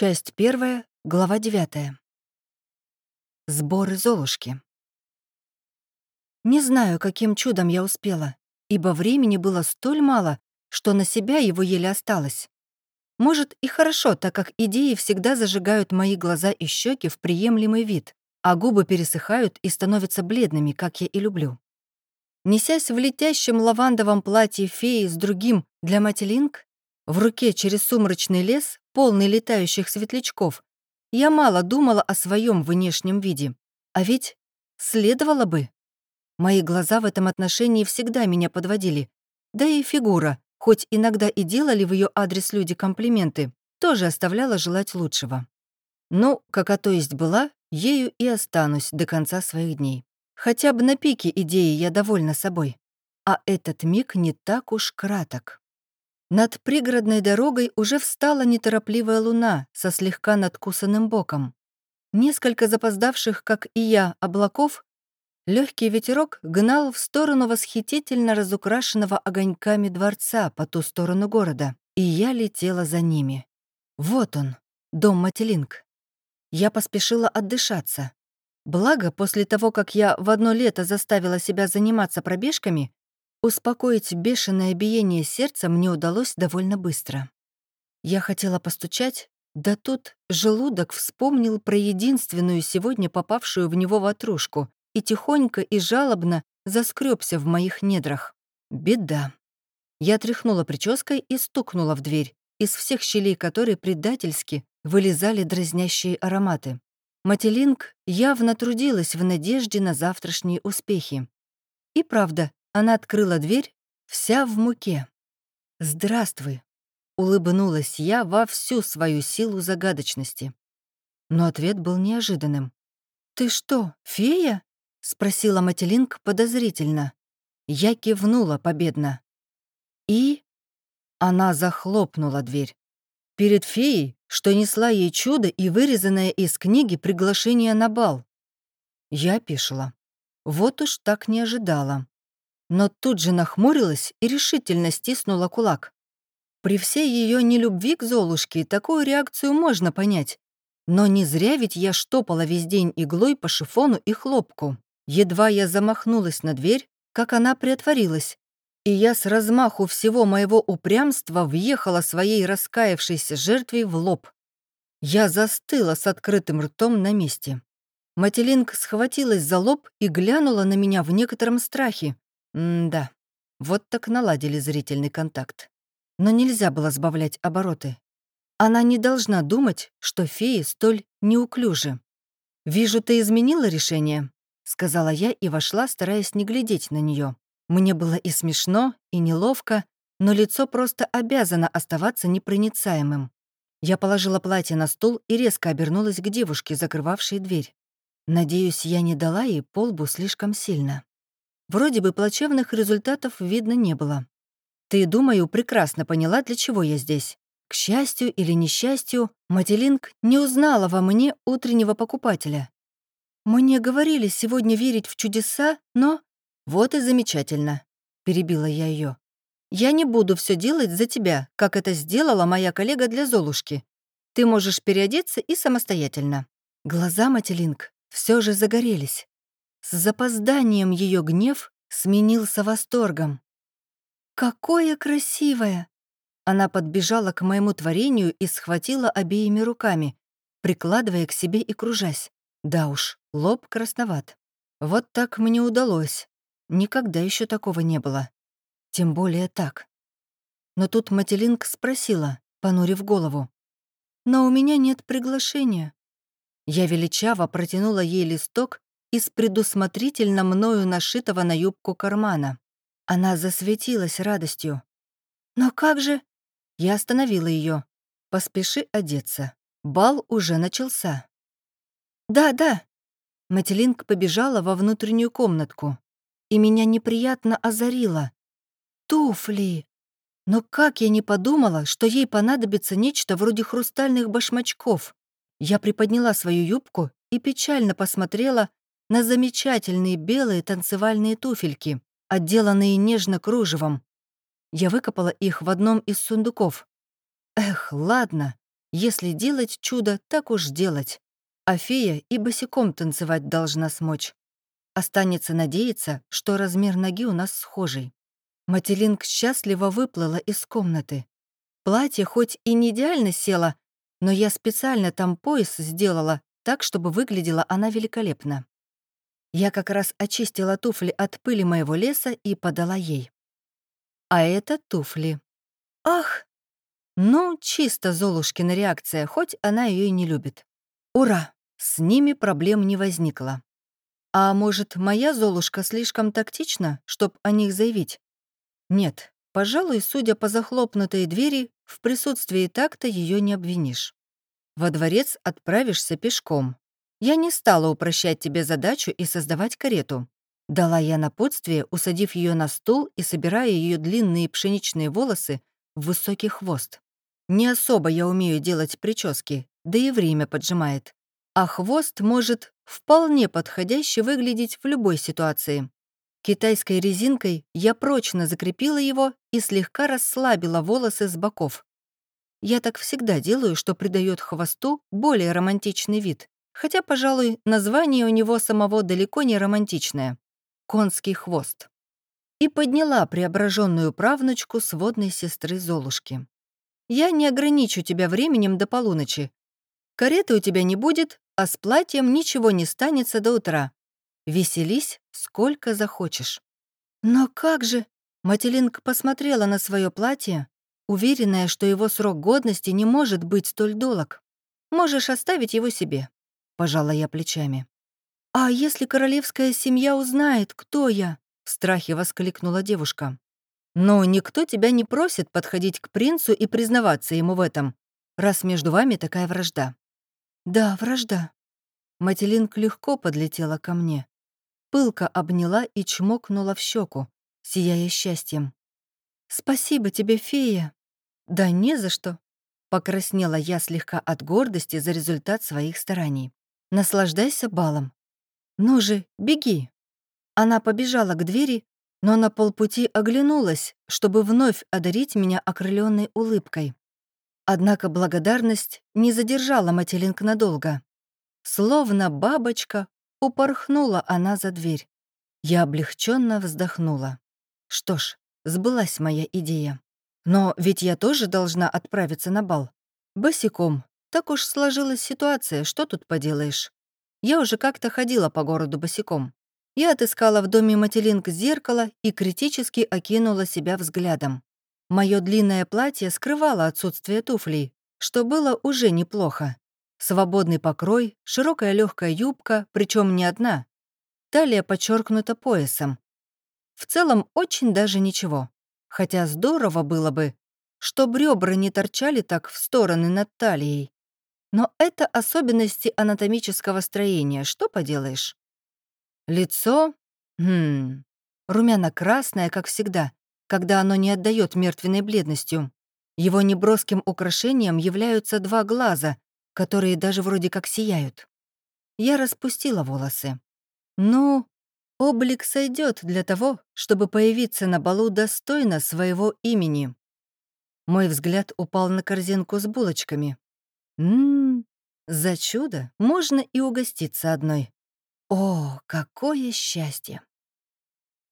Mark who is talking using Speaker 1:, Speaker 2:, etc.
Speaker 1: Часть первая, глава девятая. Сборы Золушки. Не знаю, каким чудом я успела, ибо времени было столь мало, что на себя его еле осталось. Может, и хорошо, так как идеи всегда зажигают мои глаза и щеки в приемлемый вид, а губы пересыхают и становятся бледными, как я и люблю. Несясь в летящем лавандовом платье феи с другим для Мателинг, в руке через сумрачный лес, полный летающих светлячков, я мало думала о своем внешнем виде. А ведь следовало бы. Мои глаза в этом отношении всегда меня подводили. Да и фигура, хоть иногда и делали в ее адрес люди комплименты, тоже оставляла желать лучшего. Ну, кака то есть была, ею и останусь до конца своих дней. Хотя бы на пике идеи я довольна собой. А этот миг не так уж краток. Над пригородной дорогой уже встала неторопливая луна со слегка надкусанным боком. Несколько запоздавших, как и я, облаков, легкий ветерок гнал в сторону восхитительно разукрашенного огоньками дворца по ту сторону города, и я летела за ними. Вот он, дом Мателинг. Я поспешила отдышаться. Благо, после того, как я в одно лето заставила себя заниматься пробежками, Успокоить бешеное биение сердца мне удалось довольно быстро. Я хотела постучать, да тут желудок вспомнил про единственную сегодня попавшую в него ватрушку и тихонько и жалобно заскребся в моих недрах. Беда. Я тряхнула прической и стукнула в дверь, из всех щелей которой предательски вылезали дразнящие ароматы. Мателинг явно трудилась в надежде на завтрашние успехи. И правда, она открыла дверь, вся в муке. «Здравствуй», — улыбнулась я во всю свою силу загадочности. Но ответ был неожиданным. «Ты что, фея?» — спросила Мателинг подозрительно. Я кивнула победно. И... Она захлопнула дверь. Перед феей, что несла ей чудо и вырезанное из книги приглашение на бал. Я пишала. Вот уж так не ожидала но тут же нахмурилась и решительно стиснула кулак. При всей ее нелюбви к Золушке такую реакцию можно понять. Но не зря ведь я штопала весь день иглой по шифону и хлопку. Едва я замахнулась на дверь, как она приотворилась, и я с размаху всего моего упрямства въехала своей раскаявшейся жертве в лоб. Я застыла с открытым ртом на месте. Мателинг схватилась за лоб и глянула на меня в некотором страхе, М-да, вот так наладили зрительный контакт. Но нельзя было сбавлять обороты. Она не должна думать, что феи столь неуклюжи. «Вижу, ты изменила решение», — сказала я и вошла, стараясь не глядеть на нее. Мне было и смешно, и неловко, но лицо просто обязано оставаться непроницаемым. Я положила платье на стул и резко обернулась к девушке, закрывавшей дверь. Надеюсь, я не дала ей полбу слишком сильно. Вроде бы плачевных результатов видно не было. Ты, думаю, прекрасно поняла, для чего я здесь. К счастью или несчастью, Мателинг не узнала во мне утреннего покупателя. «Мне говорили сегодня верить в чудеса, но...» «Вот и замечательно», — перебила я ее. «Я не буду все делать за тебя, как это сделала моя коллега для Золушки. Ты можешь переодеться и самостоятельно». Глаза Мателинг все же загорелись. С запозданием ее гнев сменился восторгом. «Какое красивое!» Она подбежала к моему творению и схватила обеими руками, прикладывая к себе и кружась. Да уж, лоб красноват. Вот так мне удалось. Никогда еще такого не было. Тем более так. Но тут Мателинг спросила, понурив голову. «Но у меня нет приглашения». Я величаво протянула ей листок из предусмотрительно мною нашитого на юбку кармана. Она засветилась радостью. «Но как же...» Я остановила ее. «Поспеши одеться. Бал уже начался». «Да, да». Мателинг побежала во внутреннюю комнатку, и меня неприятно озарило. «Туфли!» Но как я не подумала, что ей понадобится нечто вроде хрустальных башмачков. Я приподняла свою юбку и печально посмотрела на замечательные белые танцевальные туфельки, отделанные нежно кружевом. Я выкопала их в одном из сундуков. Эх, ладно, Если делать чудо, так уж делать. А фея и босиком танцевать должна смочь. Останется надеяться, что размер ноги у нас схожий. Мателинг счастливо выплыла из комнаты. Платье хоть и не идеально село, но я специально там пояс сделала так, чтобы выглядела она великолепно. Я как раз очистила туфли от пыли моего леса и подала ей. А это туфли. Ах! Ну, чисто Золушкина реакция, хоть она ее и не любит. Ура! С ними проблем не возникло. А может, моя Золушка слишком тактична, чтоб о них заявить? Нет, пожалуй, судя по захлопнутой двери, в присутствии такта ее не обвинишь. Во дворец отправишься пешком. Я не стала упрощать тебе задачу и создавать карету. Дала я напутствие, усадив ее на стул и собирая ее длинные пшеничные волосы в высокий хвост. Не особо я умею делать прически, да и время поджимает. А хвост может вполне подходяще выглядеть в любой ситуации. Китайской резинкой я прочно закрепила его и слегка расслабила волосы с боков. Я так всегда делаю, что придает хвосту более романтичный вид, хотя, пожалуй, название у него самого далеко не романтичное — «конский хвост». И подняла преображенную правнучку сводной сестры Золушки. «Я не ограничу тебя временем до полуночи, Кареты у тебя не будет, а с платьем ничего не станется до утра. Веселись, сколько захочешь». «Но как же...» Мателинг посмотрела на свое платье, уверенная, что его срок годности не может быть столь долг. «Можешь оставить его себе», — пожала я плечами. «А если королевская семья узнает, кто я?» — в страхе воскликнула девушка. «Но никто тебя не просит подходить к принцу и признаваться ему в этом, раз между вами такая вражда. «Да, вражда». Мателинг легко подлетела ко мне. Пылка обняла и чмокнула в щеку, сияя счастьем. «Спасибо тебе, фея!» «Да не за что!» Покраснела я слегка от гордости за результат своих стараний. «Наслаждайся балом. Ну же, беги!» Она побежала к двери, но на полпути оглянулась, чтобы вновь одарить меня окрыленной улыбкой. Однако благодарность не задержала Мателинг надолго. Словно бабочка, упорхнула она за дверь. Я облегченно вздохнула. Что ж, сбылась моя идея. Но ведь я тоже должна отправиться на бал. Босиком. Так уж сложилась ситуация, что тут поделаешь. Я уже как-то ходила по городу босиком. Я отыскала в доме Мателинг зеркало и критически окинула себя взглядом. Мое длинное платье скрывало отсутствие туфлей, что было уже неплохо. Свободный покрой, широкая легкая юбка, причем не одна. Талия подчеркнута поясом. В целом очень даже ничего. Хотя здорово было бы, чтоб ребра не торчали так в стороны над талией. Но это особенности анатомического строения, что поделаешь? Лицо? Хм, румяно-красное, как всегда, когда оно не отдает мертвенной бледностью. Его неброским украшением являются два глаза, которые даже вроде как сияют. Я распустила волосы. Ну, облик сойдет для того, чтобы появиться на балу достойно своего имени. Мой взгляд упал на корзинку с булочками. Ммм, за чудо можно и угоститься одной. О, какое счастье!